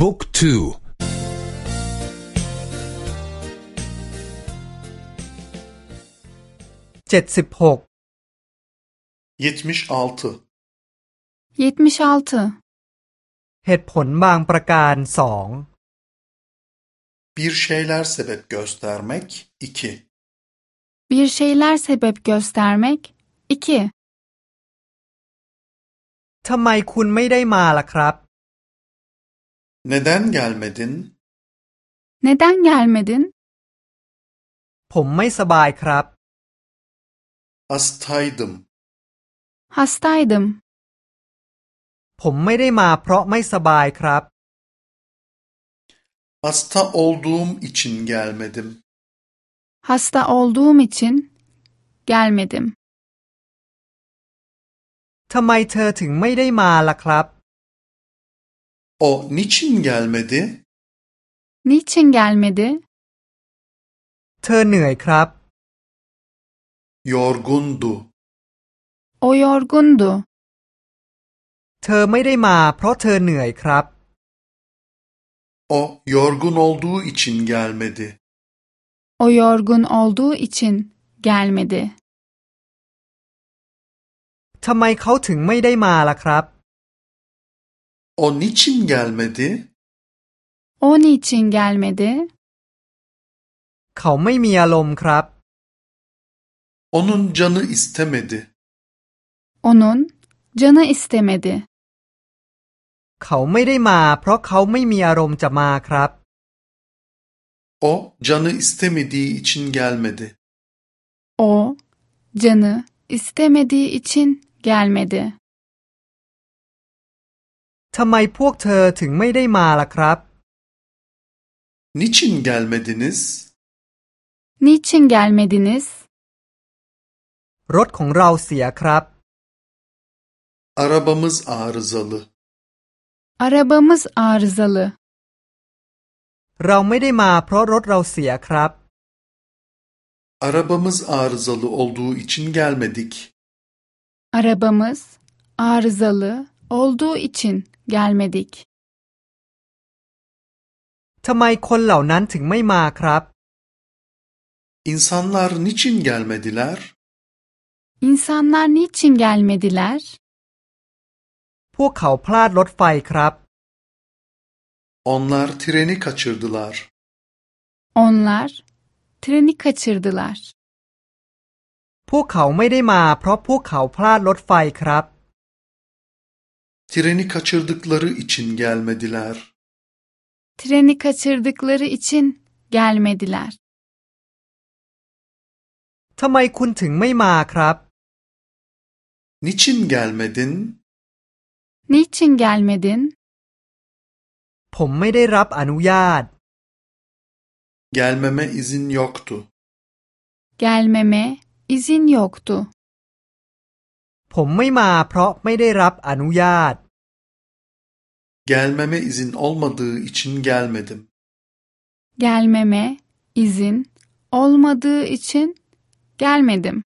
บุ๊กทูเจ็ดสิบหก 76 76. เหตุผลบางประการสอง Bir şeyler sebep göstermek 2 Bir şeyler sebep göstermek 2. ทำไมคุณไม่ได้มาล่ะครับ Neden gelmedin? Neden gelmedin? ผมไม่สบายครับ Hastaydım. Hastaydım. ผมไม่ได้มาเพราะไม่สบายครับ Hasta olduğum için gelmedim. Hasta olduğum için gelmedim. ทำไมเธอถึงไม่ได้มาล่ะครับ O niçin gelmedi? Niçin gelmedi? เธอเหนื่อยครับ Yorgundu. O yorgundu. เธอไม่ได้มาเพราะเธอเหนื่อยครับ O yorgun olduğu için gelmedi. O yorgun olduğu için gelmedi. ทำไมเขาถึงไม่ได้มาล่ะครับ O niçin gelmedi? O niçin gelmedi? เขาไม่มีอารมณ์ครับ Onun canı istemedi. Onun canı istemedi. เขาไม่ได้มาเพราะเขาไม่มีอารมณ์จะมาครับ O canı istemediği için gelmedi. O canı istemediği için gelmedi. ทำไมพวกเธอถึงไม่ได้มาล่ะครับ Niçin gelmediniz? Niçin gelmediniz? รถของเราเสียครับ Arabamız arızalı. Arabamız arızalı. เราไม่ได้มาเพราะรถเราเสียครับ Arabamız arızalı olduğu için gelmedik. Arabamız arızalı olduğu için gelmedik. ทำไมคนเหล่านั้นถึงไม่มาครับ İnsanlar niçin gelmediler? İnsanlar niçin gelmediler? พวกเขาพลาดรถไฟครับ Onlar treni kaçırdılar. Onlar treni kaçırdılar. พวกเขาไม่ได้มาเพราะพวกเขาพลาดรถไฟครับ Treni kaçırdıkları için gelmediler. Treni kaçırdıkları için gelmediler. ทำไมคุณถึงไม่มาครับ Niçin gelmedin? Niçin gelmedin? ผมไม่ได้รับอนุญาต Gelmeme izin yoktu. Gelmeme izin yoktu. ผมไม่มาเพราะไม่ได้รับอนุญาต Gelmeme izin olmadığı için gelmedim. Gelmeme izin olmadığı için gelmedim.